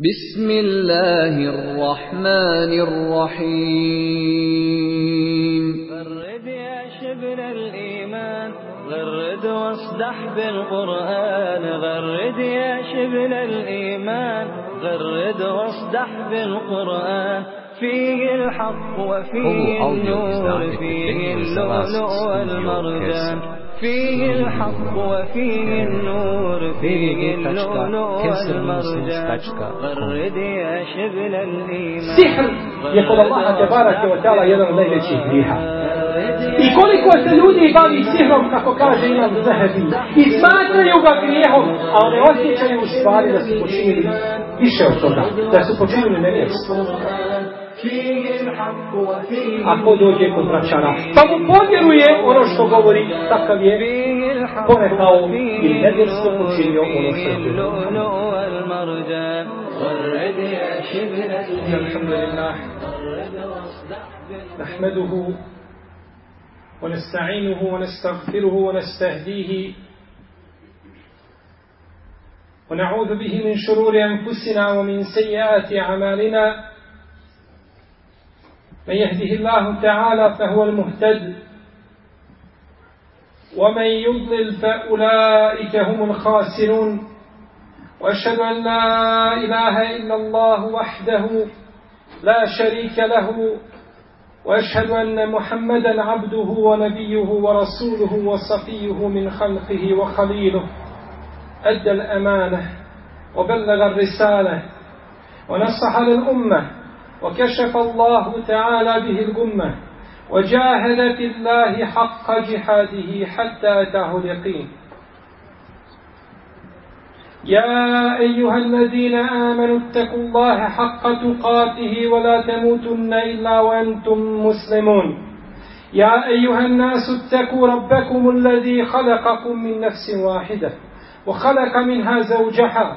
بسم الله الرحمن الرحيم. غرد يا شبل الإيمان غرد واصدح بالقرآن. غرد يا شبل الإيمان غرد واصدح بالقرآن. فيه الحق وفيه النور فيه اللؤلؤ والمرجان. فيه الحق وفيه النور فيه اللؤلؤ والمرجان www.kesermuslims.com. غرد يا شبل الإيمان Sihr je kod Allaha tebarake wa ta'ala jedan od najvećih griha. I koliko se ljudi bavi sihrom, kako kaže Imam Zahebi, i smatraju ga grijehom, a ne osjećaju u stvari da su počinili više od toga, da su počinili nevjerstvo. Ako dođe kod vraćara, pa mu povjeruje ono što govori, takav je porekao i nevjerstvo počinio ono što je لله نحمده ونستعينه ونستغفره ونستهديه ونعوذ به من شرور أنفسنا ومن سيئات أعمالنا من يهده الله تعالى فهو المهتد ومن يضلل فأولئك هم الخاسرون. وأشهد أن لا إله إلا الله وحده لا شريك له وأشهد أن محمدا عبده ونبيه ورسوله وصفيه من خلقه وخليله. أدى الأمانة وبلغ الرسالة ونصح للأمة وكشف الله تعالى به الأمة وجاهد في الله حق جهاده حتى أتاه اليقين. يا أيها الذين آمنوا اتقوا الله حق تقاته ولا تموتن إلا وأنتم مسلمون. يا أيها الناس اتقوا ربكم الذي خلقكم من نفس واحدة وخلق منها زوجها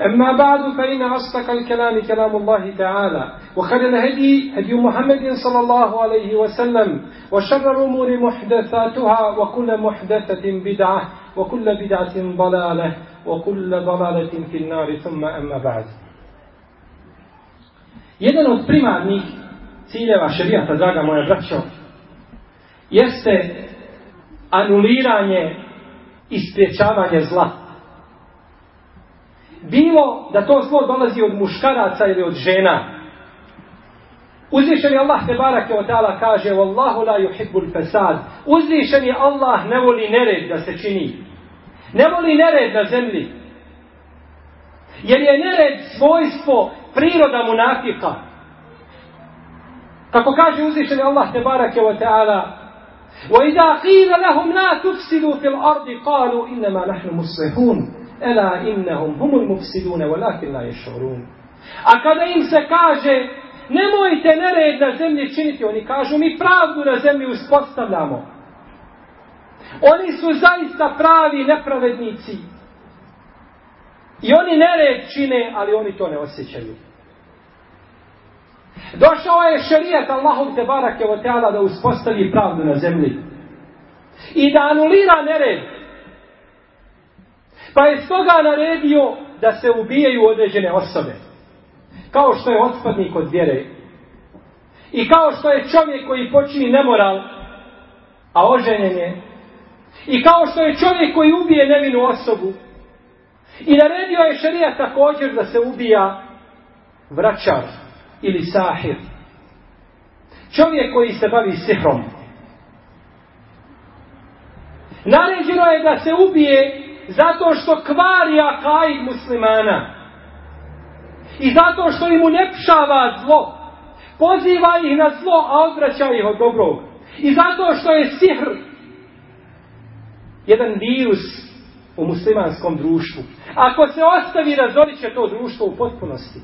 أما بعد فإن أصدق الكلام كلام الله تعالى وخير الهدي هدي محمد صلى الله عليه وسلم وشر الأمور محدثاتها وكل محدثة بدعة وكل بدعة ضلالة وكل ضلالة في النار ثم أما بعد Jedan od primarnih ciljeva šerijata, draga moja braćo, jeste anuliranje i spriječavanje zla. Bilo da to zlo dolazi od muškaraca ili od žena. Uzvišeni Allah te barake od ta'ala kaže Wallahu la yuhibbul fasad. Uzvišeni Allah ne voli nered da se čini. Ne voli nered na zemlji. Jer je nered svojstvo priroda munafika. Kako kaže uzvišeni Allah te barake wa ta'ala وَإِذَا قِيلَ لَهُمْ لَا تُفْسِدُوا فِي الْأَرْضِ قَالُوا إِنَّمَا نَحْنُ مُصْلِحُونَ Ela innahum humul mufsidune, walakin la ješorun. A kada im se kaže, nemojte nered na zemlji činiti, oni kažu, mi pravdu na zemlji uspostavljamo. Oni su zaista pravi nepravednici. I oni nered čine, ali oni to ne osjećaju. Došao je šerijat Allahov te barake o teala da uspostavi pravdu na zemlji. I da anulira nered. Pa je stoga naredio da se ubijaju određene osobe. Kao što je otpadnik od vjere. I kao što je čovjek koji počini nemoral, a oženjen je. I kao što je čovjek koji ubije nevinu osobu. I naredio je šerijat također da se ubija vraćar ili sahir. Čovjek koji se bavi sihrom. Naređeno je da se ubije zato što kvari akaid muslimana. I zato što im unepšava zlo. Poziva ih na zlo, a odvraća ih od dobrog. I zato što je sihr jedan virus u muslimanskom društvu. Ako se ostavi, razorit će to društvo u potpunosti.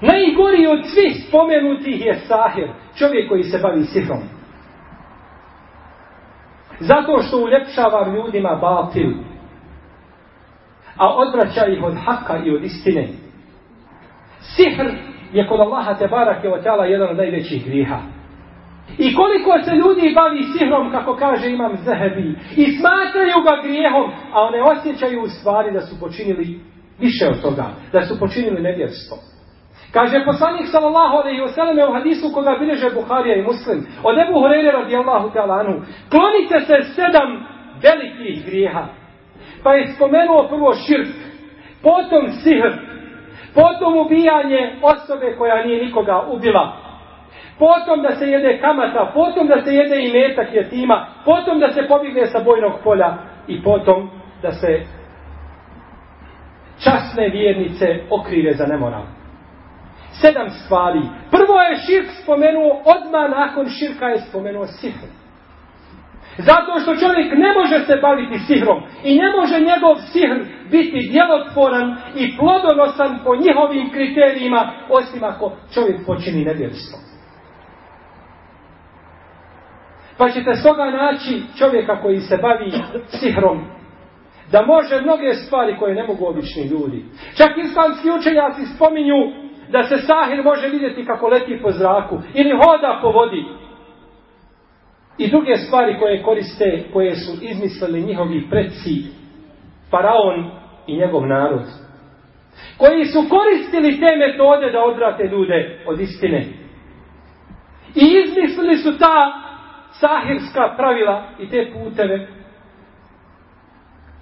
Najgori od svih spomenutih je sahir, čovjek koji se bavi sihrom. Zato što uljepšava ljudima batil, a odvraća ih od haka i od istine. Sihr je kod Allaha te barak je otjala jedan od najvećih griha. I koliko se ljudi bavi sihrom, kako kaže imam zehebi, i smatraju ga grijehom, a one osjećaju u stvari da su počinili više od toga, da su počinili nevjerstvo. Kaže poslanik sallallahu alejhi ve selleme u hadisu koga bilježe Buharija i Muslim. Od Abu Hurajre radijallahu ta'ala anhu. Klonite se sedam velikih grijeha. Pa je spomenuo prvo širk potom sihr potom ubijanje osobe koja nije nikoga ubila. Potom da se jede kamata potom da se jede i metak jetima potom da se pobigne sa bojnog polja i potom da se časne vjernice okrive za nemoral sedam stvari. Prvo je širk spomenuo, odmah nakon širka je spomenuo sihr. Zato što čovjek ne može se baviti sihrom i ne može njegov sihr biti djelotvoran i plodonosan po njihovim kriterijima, osim ako čovjek počini nevjerstvo. Pa ćete stoga naći čovjeka koji se bavi sihrom, da može mnoge stvari koje ne mogu obični ljudi. Čak islamski učenjaci spominju da se sahir može vidjeti kako leti po zraku ili hoda po vodi. I druge stvari koje koriste, koje su izmislili njihovi predsi, faraon i njegov narod. Koji su koristili te metode da odvrate ljude od istine. I izmislili su ta sahirska pravila i te puteve.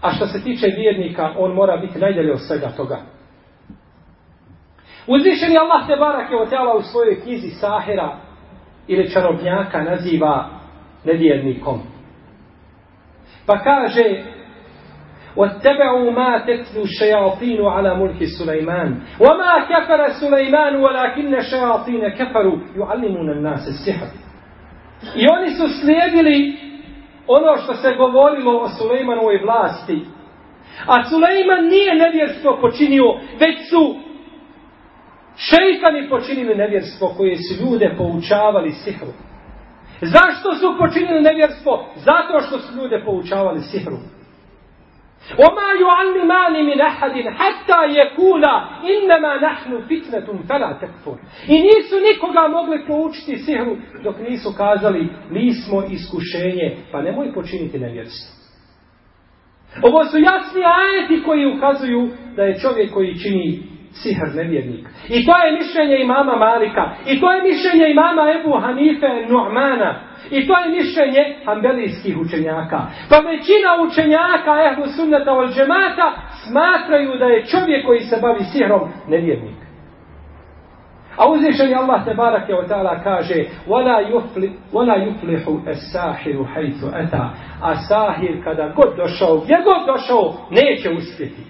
A što se tiče vjernika, on mora biti najdalje od svega toga. Uzvišeni Allah te barak je otjala u svojoj knjizi Sahira ili čarobnjaka naziva nevjernikom. Pa kaže واتبعوا ما تتلو الشياطين على ملك سليمان وما كفر سليمان ولكن الشياطين كفروا يعلمون الناس السحر I oni su slijedili ono što se govorilo o Sulejmanovoj vlasti. A Sulejman nije nevjerstvo počinio, već su Šeitani počinili nevjerstvo koje su ljude poučavali sihru. Zašto su počinili nevjerstvo? Zato što su ljude poučavali sihru. Oma yu'allimani min ahadin hatta yakula innama nahnu fitnatun fala takfur. I nisu nikoga mogli poučiti sihru dok nisu kazali mi smo iskušenje, pa nemoj počiniti nevjerstvo. Ovo su jasni ajeti koji ukazuju da je čovjek koji čini sihr nevjernik. I to je mišljenje imama Malika. I to je mišljenje imama Ebu Hanife Nu'mana. I to je mišljenje hambelijskih učenjaka. Pa većina učenjaka ehlu sunnata od džemata smatraju da je čovjek koji se bavi sihrom nevjernik. A uzvišenje Allah te barake od ta'ala kaže وَلَا يُفْلِحُ يُفْلِحُ السَّاحِرُ حَيْثُ أَتَا A sahir kada god došao, gdje god došao, neće uspjeti.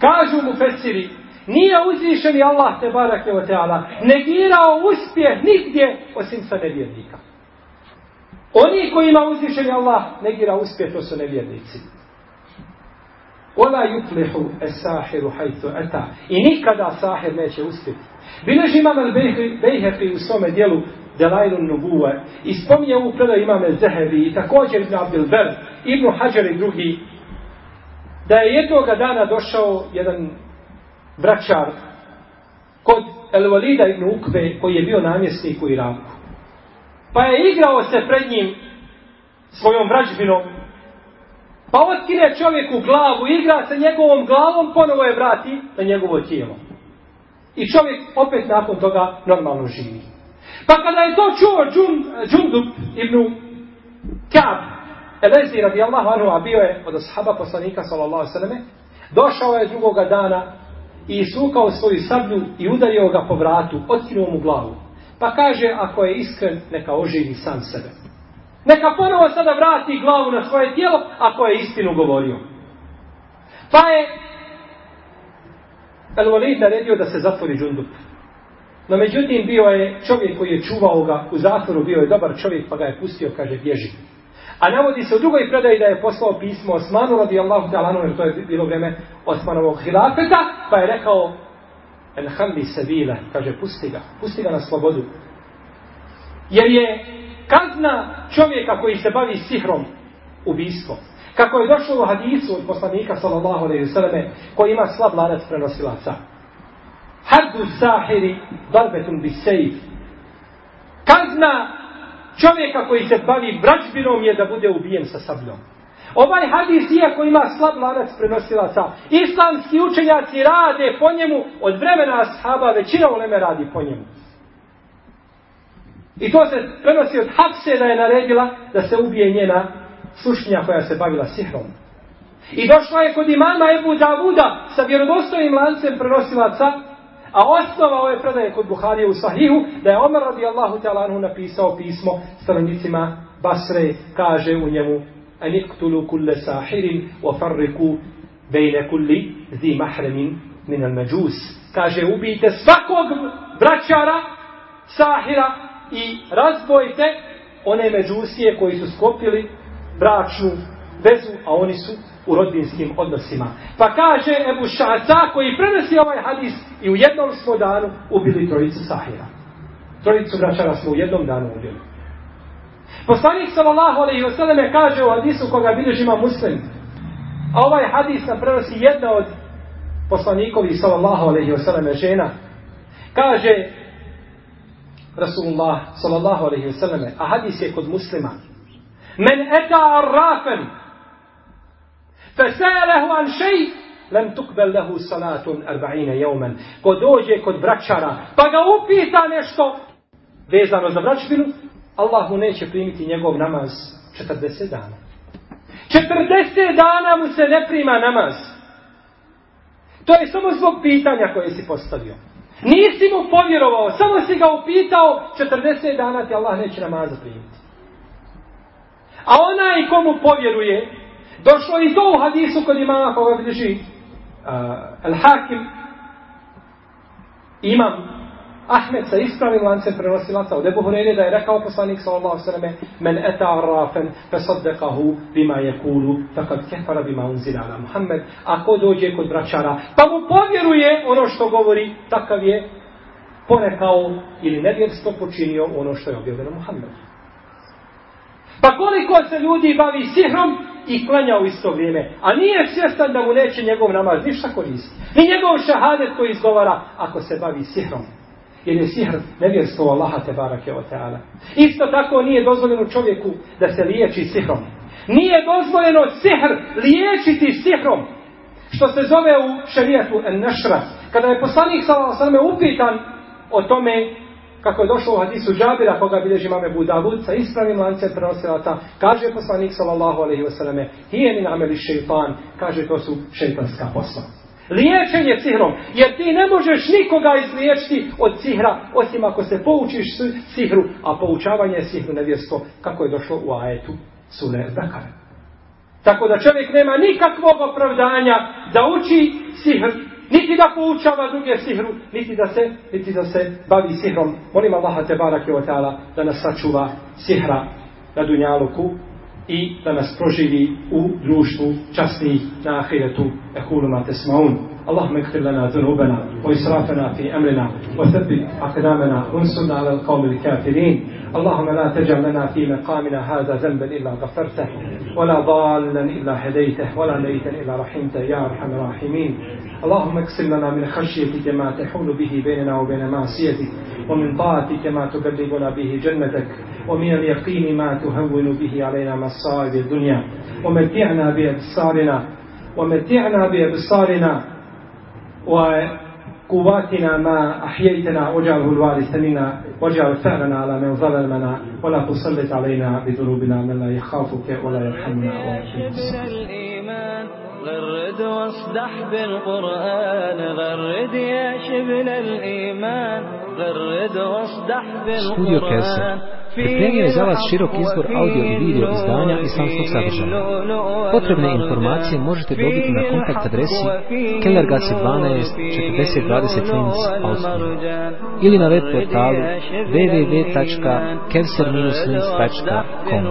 Kažu mu fesiri, Nije uzvišeni Allah te barake o teala negirao uspjeh nigdje osim sa nevjernika. Oni koji ima uzvišeni Allah negira uspjeh, to su nevjernici. Ola yuflihu esahiru hajtu eta. I nikada sahir neće uspjeti. Bileži imam al-Bejhefi u svome dijelu Delajlu Nubuwe i spominje ovu predaj imam al-Zehevi i također Ibn Abdel Ber, Ibn Hajar i drugi da je jednoga dana došao jedan vraćar kod Elvalida ibn Ukve koji je bio namjesnik u Iraku. Pa je igrao se pred njim svojom vrađbinom. Pa otkine čovjeku glavu, igra sa njegovom glavom, ponovo je vrati na njegovo tijelo. I čovjek opet nakon toga normalno živi. Pa kada je to čuo Džund, Džundup ibn Kab, Elezi radijallahu anhu, a bio je od ashaba poslanika sallallahu sallame, došao je drugoga dana i isukao svoju sablju i udario ga po vratu, otkinuo mu glavu. Pa kaže, ako je iskren, neka oživi sam sebe. Neka ponovo sada vrati glavu na svoje tijelo, ako je istinu govorio. Pa je El-Walid naredio da se zatvori džundup. No međutim, bio je čovjek koji je čuvao ga u zatvoru, bio je dobar čovjek, pa ga je pustio, kaže, bježi. A navodi se u drugoj predaji da je poslao pismo Osmanu radijallahu ta'ala, jer to je bilo vreme Osmanovog hilafeta, pa je rekao, en halli sebile, kaže, pusti ga, pusti ga na slobodu. Jer je kazna čovjeka koji se bavi sihrom ubistvo. Kako je došlo u hadisu od poslanika sallallahu alejhi ve selleme koji ima slab lanac prenosilaca. Haddu sahiri darbetun bi sejf. Kazna čovjeka koji se bavi vrađbinom je da bude ubijen sa sabljom. Ovaj hadis, iako ima slab lanac prenosilaca, islamski učenjaci rade po njemu od vremena ashaba, većina uleme radi po njemu. I to se prenosi od Hafse da je naredila da se ubije njena slušnja koja se bavila sihrom. I došla je kod imama Ebu Davuda sa vjerodostojnim lancem prenosilaca, a osnova ove predaje kod Buharije u Sahihu, da je Omer radijallahu ta'ala anhu napisao pismo stranicima Basre, kaže u njemu an iktulu kulle sahirin wa farriku bejne kulli zi mahremin min al međus. Kaže, ubijte svakog braćara, sahira i razbojte one međusije koji su skopili bračnu vezu, a oni su u rodbinskim odnosima. Pa kaže Ebu Šaca koji prenosi ovaj hadis i u jednom smo danu ubili trojicu sahira. Trojicu vraćara smo u jednom danu ubili. Poslanik sallallahu alejhi ve selleme kaže u hadisu koga bilježi ima Muslim. A ovaj hadis nam prenosi jedna od poslanikovi sallallahu alejhi ve selleme žena. Kaže Rasulullah sallallahu alejhi ve selleme, a hadis je kod Muslima. Men eta arrafen فسأله عن شيء لم تقبل له صلاة أربعين يوما ko dođe kod braćara pa ga upita nešto vezano za braćbinu Allah mu neće primiti njegov namaz 40 dana. 40 dana mu se ne prima namaz. To je samo zbog pitanja koje si postavio. Nisi mu povjerovao, samo si ga upitao, 40 dana ti Allah neće namaza primiti. A onaj komu povjeruje, došlo i to u hadisu kod imama pa ovaj koga bliži uh, Al-Hakim, imam Ahmed sa ispravim lancem prenosilaca od Ebu Hureyre da je rekao poslanik sallallahu sallam men eta arrafen fe saddekahu bima je kulu takad kefara bima unzila na Muhammed ako dođe kod braćara pa mu povjeruje ono što govori takav je ponekao ili nevjerstvo počinio ono što je objavljeno Muhammedu. Pa koliko se ljudi bavi sihrom i klanja u isto vrijeme, a nije svjestan da mu neće njegov namaz ništa koristi. Ni njegov šahadet koji izgovara ako se bavi sihrom. Jer je sihr nevjerstvo Allaha te barake o teala. Isto tako nije dozvoljeno čovjeku da se liječi sihrom. Nije dozvoljeno sihr liječiti sihrom. Što se zove u šarijetu en nešra. Kada je poslanik sallallahu alejhi ve sellem upitan o tome kako je došlo u hadisu Džabira koga bilježi mame Budavud sa ispravnim lancem prenosilaca kaže poslanik sallallahu alejhi ve selleme min ameli šejtan kaže to su šejtanska posla Liječenje sihrom. Jer ti ne možeš nikoga izliječiti od sihra, osim ako se poučiš sihru, a poučavanje je sihru nevjesto, kako je došlo u ajetu Sule Zakar. Tako da čovjek nema nikakvog opravdanja da uči sihr, niti da poučava druge sihru, niti da se, niti da se bavi sihrom. Molim Allaha te barak je da nas sačuva sihra na Dunjaluku i da nas proživi u društvu časnih na ahiretu ehulu ma tesmaun. اللهم اغفر لنا ذنوبنا وإسرافنا في أمرنا وثبت أقدامنا وانصرنا على القوم الكافرين اللهم لا تجعل لنا في مقامنا هذا ذنبا إلا غفرته ولا ضالا إلا هديته ولا ميتا إلا رحمته يا أرحم الراحمين. اللهم اكسر لنا من خشيتك ما تحول به بيننا وبين معصيتك ومن طاعتك ما تبلغنا به جنتك ومن اليقين ما تهون به علينا مصائب الدنيا. ومتعنا بأبصارنا ومتعنا بأبصارنا وقواتنا ما أحييتنا واجعله الوارث منا واجعل ثأرنا على من ظلمنا ولا تسلط علينا بذنوبنا من لا يخافك ولا يرحمنا غرد واصدح بالقرآن غرد يا شبل الإيمان غرد واصدح بالقرآن. Pripremio je za vas širok izbor audio i video izdanja islamskog sadržaja. Potrebne informacije možete dobiti na kontakt adresi Kellergasse 12 4020 Linz, Austrija ili na web portalu www.kevser-linz.com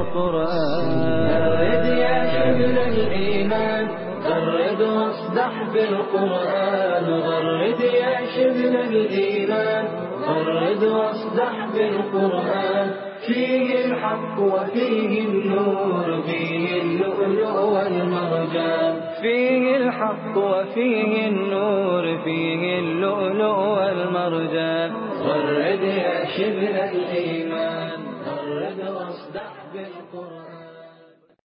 غرد واصدح بالقرآن غرد يا شبل الإيمان غرد واصدح بالقرآن فيه الحق وفيه النور فيه اللؤلؤ والمرجان. فيه الحق وفيه النور فيه اللؤلؤ والمرجان. غرد يا شبل الإيمان غرد واصدح بالقرآن.